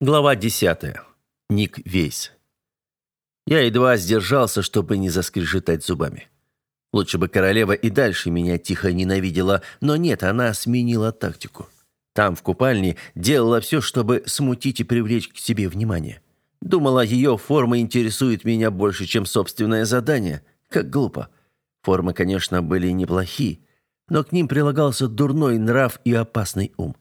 Глава 10. Ник Вейс. Я едва сдержался, чтобы не заскрежетать зубами. Лучше бы королева и дальше меня тихо ненавидела, но нет, она сменила тактику. Там, в купальне, делала все, чтобы смутить и привлечь к себе внимание. Думала, ее форма интересует меня больше, чем собственное задание. Как глупо. Формы, конечно, были неплохи, но к ним прилагался дурной нрав и опасный ум.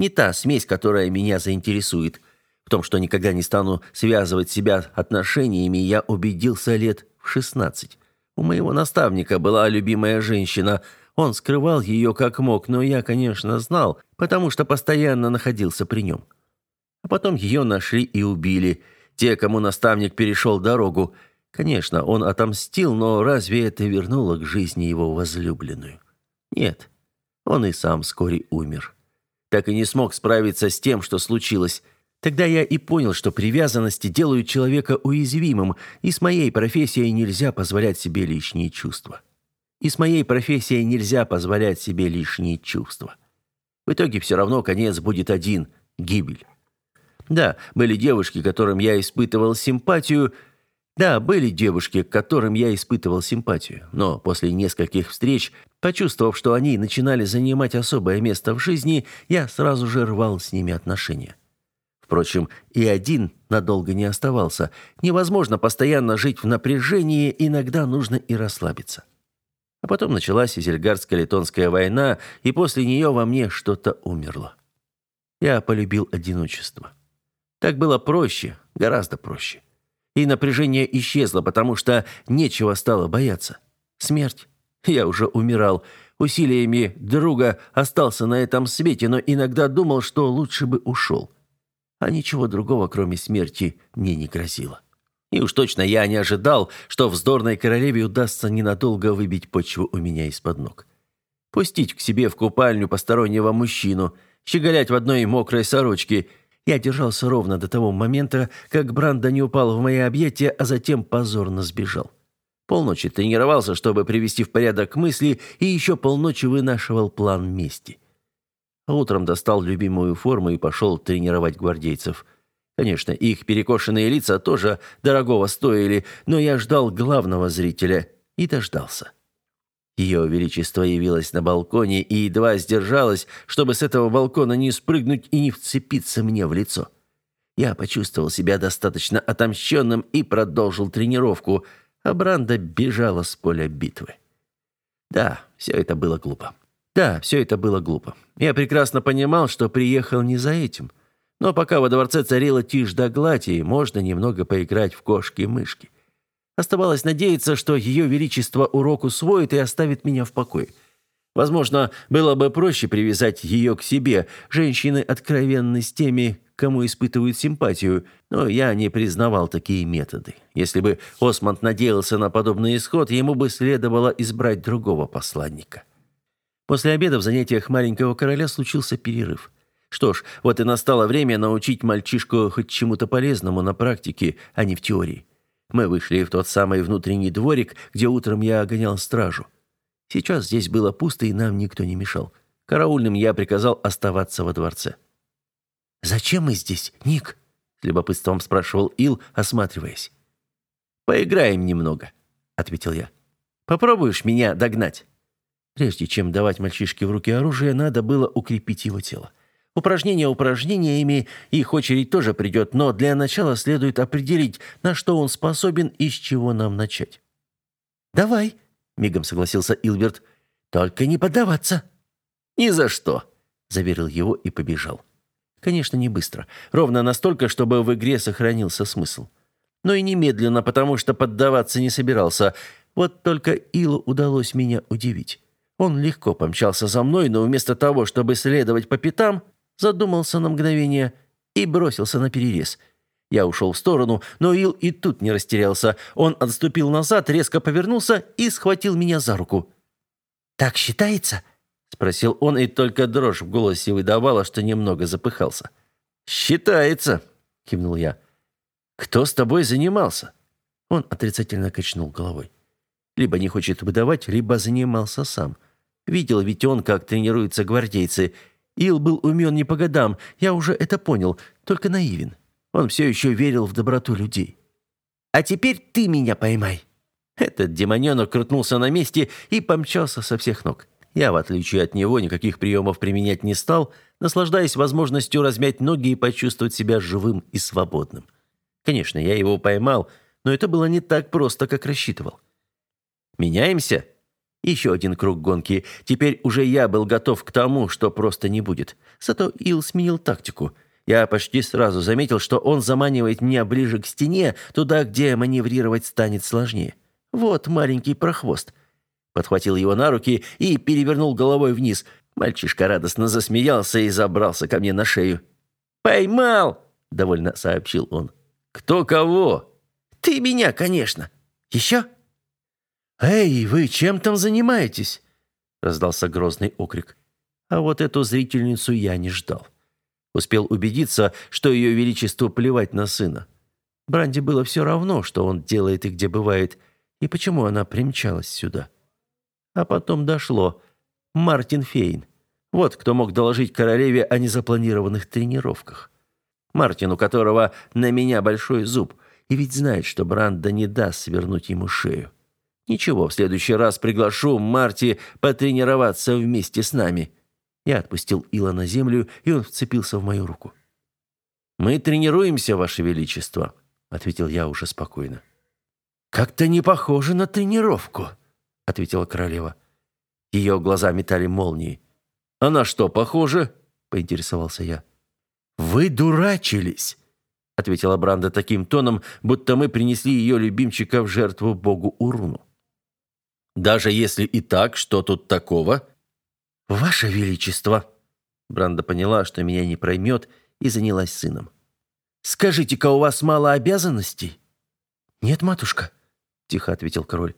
Не та смесь, которая меня заинтересует. В том, что никогда не стану связывать себя отношениями, я убедился лет в шестнадцать. У моего наставника была любимая женщина. Он скрывал ее как мог, но я, конечно, знал, потому что постоянно находился при нем. А потом ее нашли и убили. Те, кому наставник перешел дорогу. Конечно, он отомстил, но разве это вернуло к жизни его возлюбленную? Нет, он и сам вскоре умер так и не смог справиться с тем, что случилось. Тогда я и понял, что привязанности делают человека уязвимым, и с моей профессией нельзя позволять себе лишние чувства. И с моей профессией нельзя позволять себе лишние чувства. В итоге все равно конец будет один – гибель. Да, были девушки, которым я испытывал симпатию – да, были девушки, к которым я испытывал симпатию, но после нескольких встреч, почувствовав, что они начинали занимать особое место в жизни, я сразу же рвал с ними отношения. Впрочем, и один надолго не оставался. Невозможно постоянно жить в напряжении, иногда нужно и расслабиться. А потом началась Изельгардско-Литонская война, и после нее во мне что-то умерло. Я полюбил одиночество. Так было проще, гораздо проще и напряжение исчезло, потому что нечего стало бояться. Смерть. Я уже умирал. Усилиями друга остался на этом свете, но иногда думал, что лучше бы ушел. А ничего другого, кроме смерти, мне не грозило. И уж точно я не ожидал, что вздорной королеве удастся ненадолго выбить почву у меня из-под ног. Пустить к себе в купальню постороннего мужчину, щеголять в одной мокрой сорочке – я держался ровно до того момента, как Бранда не упал в мои объятия, а затем позорно сбежал. Полночи тренировался, чтобы привести в порядок мысли, и еще полночи вынашивал план мести. Утром достал любимую форму и пошел тренировать гвардейцев. Конечно, их перекошенные лица тоже дорогого стоили, но я ждал главного зрителя и дождался. Ее Величество явилось на балконе и едва сдержалась, чтобы с этого балкона не спрыгнуть и не вцепиться мне в лицо. Я почувствовал себя достаточно отомщенным и продолжил тренировку, а Бранда бежала с поля битвы. Да, все это было глупо. Да, все это было глупо. Я прекрасно понимал, что приехал не за этим. Но пока во дворце царила тишь да гладь, и можно немного поиграть в кошки-мышки. Оставалось надеяться, что ее величество урок усвоит и оставит меня в покое. Возможно, было бы проще привязать ее к себе. Женщины откровенны с теми, кому испытывают симпатию, но я не признавал такие методы. Если бы Осмонд надеялся на подобный исход, ему бы следовало избрать другого посланника. После обеда в занятиях маленького короля случился перерыв. Что ж, вот и настало время научить мальчишку хоть чему-то полезному на практике, а не в теории. Мы вышли в тот самый внутренний дворик, где утром я гонял стражу. Сейчас здесь было пусто, и нам никто не мешал. Караульным я приказал оставаться во дворце. «Зачем мы здесь, Ник?» — с любопытством спрашивал Ил, осматриваясь. «Поиграем немного», — ответил я. «Попробуешь меня догнать?» Прежде чем давать мальчишке в руки оружие, надо было укрепить его тело. Упражнения упражнениями, их очередь тоже придет, но для начала следует определить, на что он способен и с чего нам начать. «Давай», — мигом согласился Илберт, — «только не поддаваться». «Ни за что», — заверил его и побежал. Конечно, не быстро, ровно настолько, чтобы в игре сохранился смысл. Но и немедленно, потому что поддаваться не собирался. Вот только Илу удалось меня удивить. Он легко помчался за мной, но вместо того, чтобы следовать по пятам, задумался на мгновение и бросился на перерез. Я ушел в сторону, но Ил и тут не растерялся. Он отступил назад, резко повернулся и схватил меня за руку. «Так считается?» — спросил он, и только дрожь в голосе выдавала, что немного запыхался. «Считается», — кивнул я. «Кто с тобой занимался?» Он отрицательно качнул головой. Либо не хочет выдавать, либо занимался сам. Видел ведь он, как тренируются гвардейцы — Ил был умен не по годам, я уже это понял, только наивен. Он все еще верил в доброту людей. «А теперь ты меня поймай!» Этот демоненок крутнулся на месте и помчался со всех ног. Я, в отличие от него, никаких приемов применять не стал, наслаждаясь возможностью размять ноги и почувствовать себя живым и свободным. Конечно, я его поймал, но это было не так просто, как рассчитывал. «Меняемся?» Еще один круг гонки. Теперь уже я был готов к тому, что просто не будет. Зато Ил сменил тактику. Я почти сразу заметил, что он заманивает меня ближе к стене, туда, где маневрировать станет сложнее. Вот маленький прохвост. Подхватил его на руки и перевернул головой вниз. Мальчишка радостно засмеялся и забрался ко мне на шею. «Поймал!» — довольно сообщил он. «Кто кого?» «Ты меня, конечно. Еще?» «Эй, вы чем там занимаетесь?» — раздался грозный окрик. А вот эту зрительницу я не ждал. Успел убедиться, что ее величеству плевать на сына. Бранди было все равно, что он делает и где бывает, и почему она примчалась сюда. А потом дошло. Мартин Фейн. Вот кто мог доложить королеве о незапланированных тренировках. Мартин, у которого на меня большой зуб, и ведь знает, что Бранда не даст свернуть ему шею. Ничего, в следующий раз приглашу Марти потренироваться вместе с нами. Я отпустил Ила на землю, и он вцепился в мою руку. Мы тренируемся, ваше величество, ответил я уже спокойно. Как-то не похоже на тренировку, ответила королева. Ее глаза метали молнии. А на что похоже? поинтересовался я. Вы дурачились, ответила Бранда таким тоном, будто мы принесли ее любимчика в жертву богу Уруну. Даже если и так, что тут такого? Ваше величество. Бранда поняла, что меня не проймет, и занялась сыном. Скажите-ка, у вас мало обязанностей? Нет, матушка, тихо ответил король.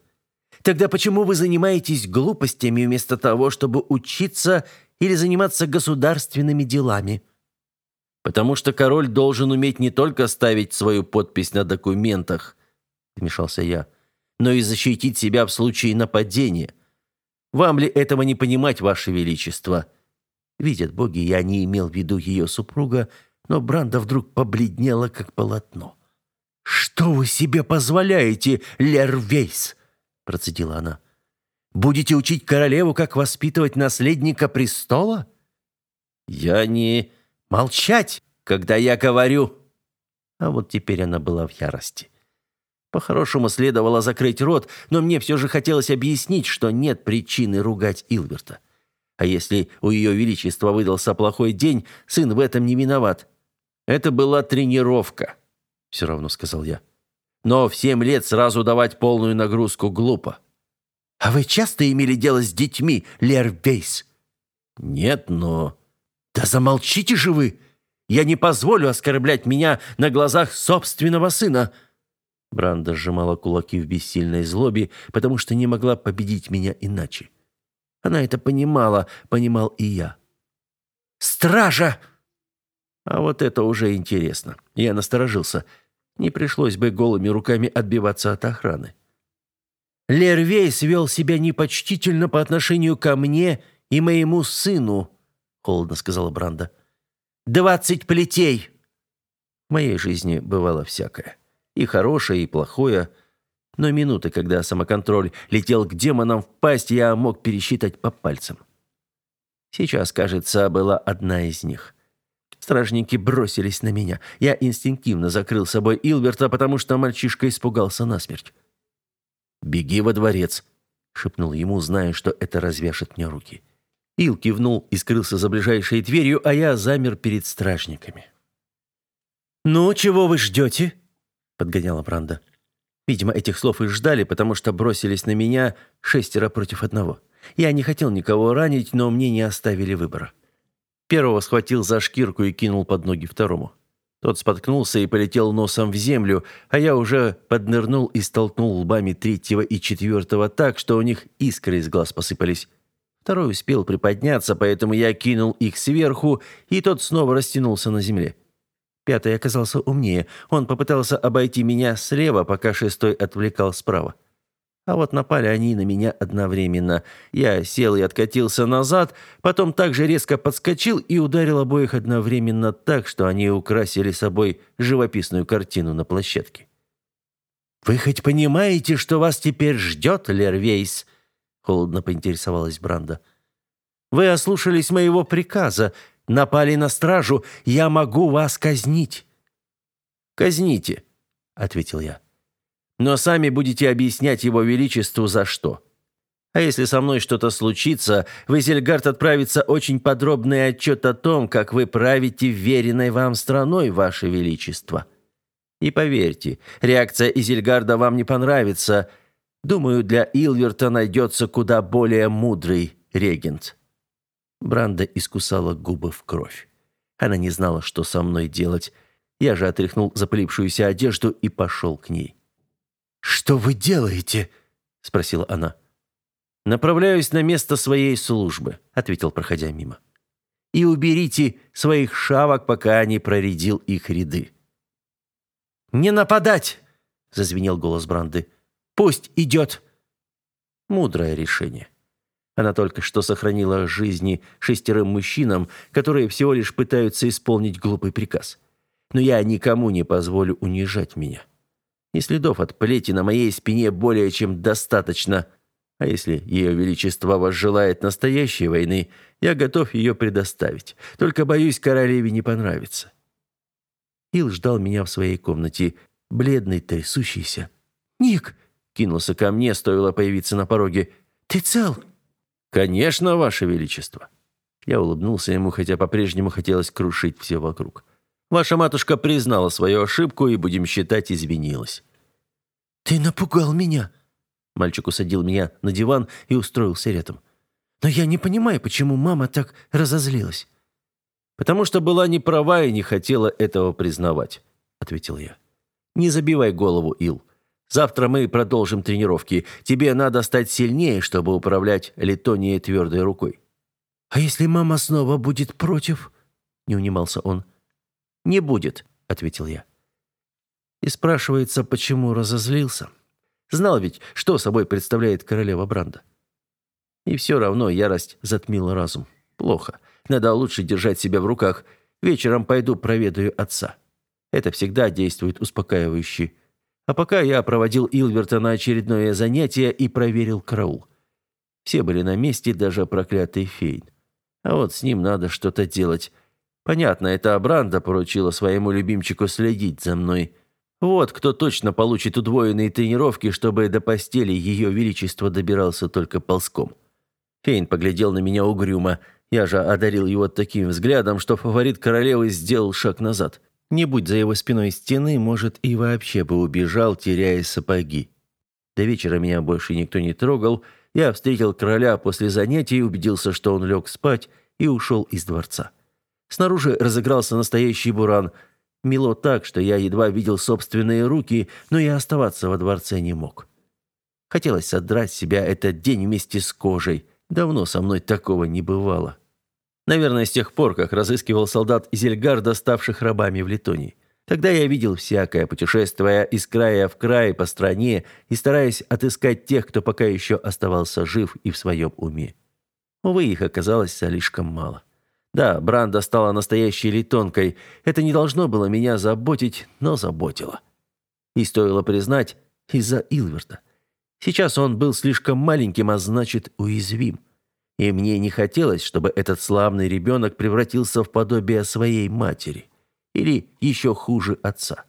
Тогда почему вы занимаетесь глупостями вместо того, чтобы учиться или заниматься государственными делами? Потому что король должен уметь не только ставить свою подпись на документах, вмешался я, но и защитить себя в случае нападения. Вам ли этого не понимать, Ваше Величество?» Видят боги, я не имел в виду ее супруга, но Бранда вдруг побледнела, как полотно. «Что вы себе позволяете, Лервейс?» – процедила она. «Будете учить королеву, как воспитывать наследника престола?» «Я не...» «Молчать, когда я говорю!» А вот теперь она была в ярости. По-хорошему следовало закрыть рот, но мне все же хотелось объяснить, что нет причины ругать Илберта. А если у ее величества выдался плохой день, сын в этом не виноват. Это была тренировка, все равно сказал я. Но в семь лет сразу давать полную нагрузку глупо. А вы часто имели дело с детьми, Лер Вейс? Нет, но... Да замолчите же вы! Я не позволю оскорблять меня на глазах собственного сына. Бранда сжимала кулаки в бессильной злобе, потому что не могла победить меня иначе. Она это понимала, понимал и я. «Стража!» А вот это уже интересно. Я насторожился. Не пришлось бы голыми руками отбиваться от охраны. Лервей свел себя непочтительно по отношению ко мне и моему сыну, холодно сказала Бранда. «Двадцать плетей!» В моей жизни бывало всякое. И хорошее, и плохое. Но минуты, когда самоконтроль летел к демонам в пасть, я мог пересчитать по пальцам. Сейчас, кажется, была одна из них. Стражники бросились на меня. Я инстинктивно закрыл собой Илберта, потому что мальчишка испугался насмерть. «Беги во дворец», — шепнул ему, зная, что это развяжет мне руки. Ил кивнул и скрылся за ближайшей дверью, а я замер перед стражниками. «Ну, чего вы ждете?» Подгоняла Бранда. Видимо, этих слов и ждали, потому что бросились на меня шестеро против одного. Я не хотел никого ранить, но мне не оставили выбора. Первого схватил за шкирку и кинул под ноги второму. Тот споткнулся и полетел носом в землю, а я уже поднырнул и столкнул лбами третьего и четвертого так, что у них искры из глаз посыпались. Второй успел приподняться, поэтому я кинул их сверху, и тот снова растянулся на земле. Пятый оказался умнее. Он попытался обойти меня слева, пока шестой отвлекал справа. А вот напали они на меня одновременно. Я сел и откатился назад, потом также резко подскочил и ударил обоих одновременно так, что они украсили собой живописную картину на площадке. «Вы хоть понимаете, что вас теперь ждет, Лервейс?» — холодно поинтересовалась Бранда. «Вы ослушались моего приказа, напали на стражу, я могу вас казнить». «Казните», — ответил я но сами будете объяснять его величеству за что. А если со мной что-то случится, в Изельгард отправится очень подробный отчет о том, как вы правите веренной вам страной, ваше величество. И поверьте, реакция Изельгарда вам не понравится. Думаю, для Илверта найдется куда более мудрый регент». Бранда искусала губы в кровь. Она не знала, что со мной делать. Я же отряхнул запылившуюся одежду и пошел к ней. «Что вы делаете?» — спросила она. «Направляюсь на место своей службы», — ответил, проходя мимо. «И уберите своих шавок, пока не проредил их ряды». «Не нападать!» — зазвенел голос Бранды. «Пусть идет!» Мудрое решение. Она только что сохранила жизни шестерым мужчинам, которые всего лишь пытаются исполнить глупый приказ. Но я никому не позволю унижать меня. И следов от плети на моей спине более чем достаточно. А если Ее Величество возжелает настоящей войны, я готов ее предоставить. Только, боюсь, королеве не понравится». Ил ждал меня в своей комнате, бледный, трясущийся. «Ник!» — кинулся ко мне, стоило появиться на пороге. «Ты цел?» «Конечно, Ваше Величество!» Я улыбнулся ему, хотя по-прежнему хотелось крушить все вокруг. Ваша матушка признала свою ошибку и, будем считать, извинилась». «Ты напугал меня!» Мальчик усадил меня на диван и устроился рядом. «Но я не понимаю, почему мама так разозлилась». «Потому что была не права и не хотела этого признавать», — ответил я. «Не забивай голову, Ил. Завтра мы продолжим тренировки. Тебе надо стать сильнее, чтобы управлять Литонией твердой рукой». «А если мама снова будет против?» — не унимался он. «Не будет», — ответил я. И спрашивается, почему разозлился. Знал ведь, что собой представляет королева Бранда. И все равно ярость затмила разум. Плохо. Надо лучше держать себя в руках. Вечером пойду проведаю отца. Это всегда действует успокаивающе. А пока я проводил Илверта на очередное занятие и проверил караул. Все были на месте, даже проклятый Фейн. А вот с ним надо что-то делать. Понятно, это Абранда поручила своему любимчику следить за мной. Вот кто точно получит удвоенные тренировки, чтобы до постели ее величество добирался только ползком. Фейн поглядел на меня угрюмо. Я же одарил его таким взглядом, что фаворит королевы сделал шаг назад. Не будь за его спиной стены, может, и вообще бы убежал, теряя сапоги. До вечера меня больше никто не трогал. Я встретил короля после занятий, убедился, что он лег спать, и ушел из дворца. Снаружи разыгрался настоящий буран. Мило так, что я едва видел собственные руки, но и оставаться во дворце не мог. Хотелось содрать себя этот день вместе с кожей. Давно со мной такого не бывало. Наверное, с тех пор, как разыскивал солдат Изельгарда, ставших рабами в Литонии. Тогда я видел всякое, путешествуя из края в край по стране и стараясь отыскать тех, кто пока еще оставался жив и в своем уме. Увы, их оказалось слишком мало. Да, Бранда стала настоящей литонкой. Это не должно было меня заботить, но заботило. И стоило признать, из-за Илверта. Сейчас он был слишком маленьким, а значит, уязвим. И мне не хотелось, чтобы этот славный ребенок превратился в подобие своей матери. Или еще хуже отца.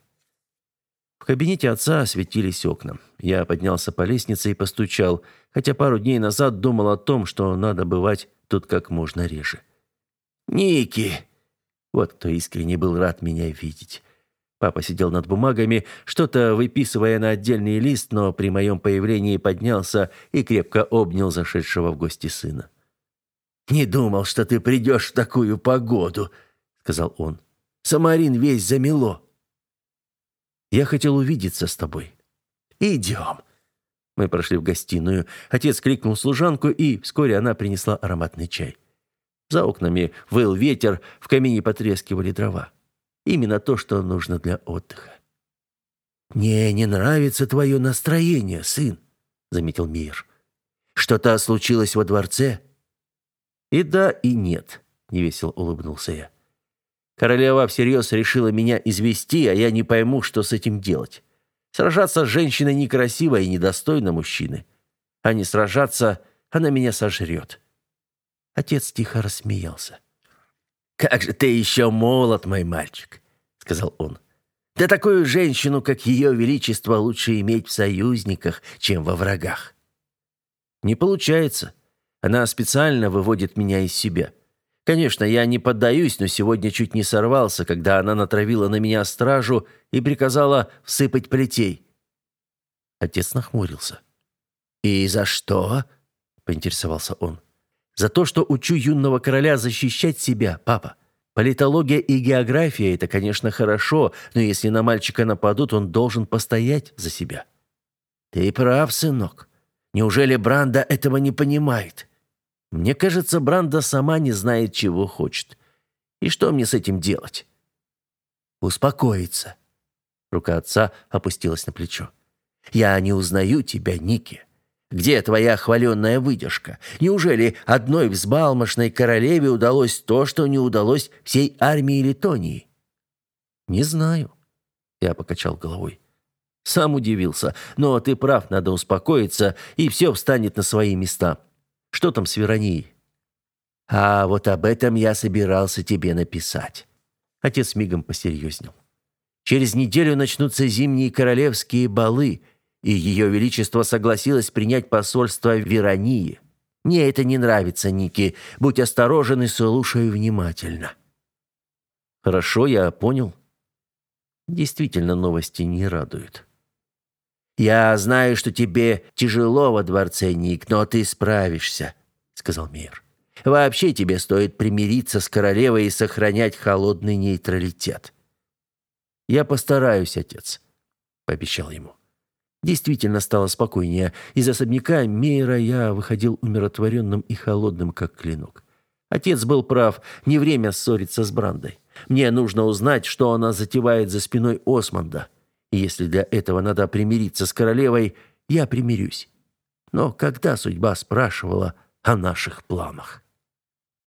В кабинете отца осветились окна. Я поднялся по лестнице и постучал, хотя пару дней назад думал о том, что надо бывать тут как можно реже. «Ники!» Вот кто искренне был рад меня видеть. Папа сидел над бумагами, что-то выписывая на отдельный лист, но при моем появлении поднялся и крепко обнял зашедшего в гости сына. «Не думал, что ты придешь в такую погоду», — сказал он. «Самарин весь замело». «Я хотел увидеться с тобой». «Идем». Мы прошли в гостиную. Отец крикнул служанку, и вскоре она принесла ароматный чай. За окнами выл ветер, в камине потрескивали дрова. Именно то, что нужно для отдыха. «Мне не нравится твое настроение, сын», — заметил Мейер. Что-то случилось во дворце? И да, и нет, невесело улыбнулся я. Королева всерьез решила меня извести, а я не пойму, что с этим делать. Сражаться с женщиной некрасиво и недостойно мужчины. А не сражаться, она меня сожрет. Отец тихо рассмеялся. «Как же ты еще молод, мой мальчик», — сказал он. «Да такую женщину, как ее величество, лучше иметь в союзниках, чем во врагах». «Не получается. Она специально выводит меня из себя. Конечно, я не поддаюсь, но сегодня чуть не сорвался, когда она натравила на меня стражу и приказала всыпать плетей». Отец нахмурился. «И за что?» — поинтересовался он. За то, что учу юного короля защищать себя, папа. Политология и география – это, конечно, хорошо, но если на мальчика нападут, он должен постоять за себя. Ты прав, сынок. Неужели Бранда этого не понимает? Мне кажется, Бранда сама не знает, чего хочет. И что мне с этим делать? Успокоиться. Рука отца опустилась на плечо. Я не узнаю тебя, Ники. Где твоя хваленная выдержка? Неужели одной взбалмошной королеве удалось то, что не удалось всей армии Литонии? Не знаю. Я покачал головой. Сам удивился. Но ты прав, надо успокоиться, и все встанет на свои места. Что там с Веронией? А вот об этом я собирался тебе написать. Отец мигом посерьезнел. Через неделю начнутся зимние королевские балы — и ее величество согласилось принять посольство Веронии. Мне это не нравится, Ники. Будь осторожен и слушай внимательно». «Хорошо, я понял». Действительно, новости не радуют. «Я знаю, что тебе тяжело во дворце, Ник, но ты справишься», — сказал Мейер. «Вообще тебе стоит примириться с королевой и сохранять холодный нейтралитет». «Я постараюсь, отец», — пообещал ему. Действительно стало спокойнее. Из особняка Мейера я выходил умиротворенным и холодным, как клинок. Отец был прав, не время ссориться с Брандой. Мне нужно узнать, что она затевает за спиной Османда. Если для этого надо примириться с королевой, я примирюсь. Но когда судьба спрашивала о наших планах?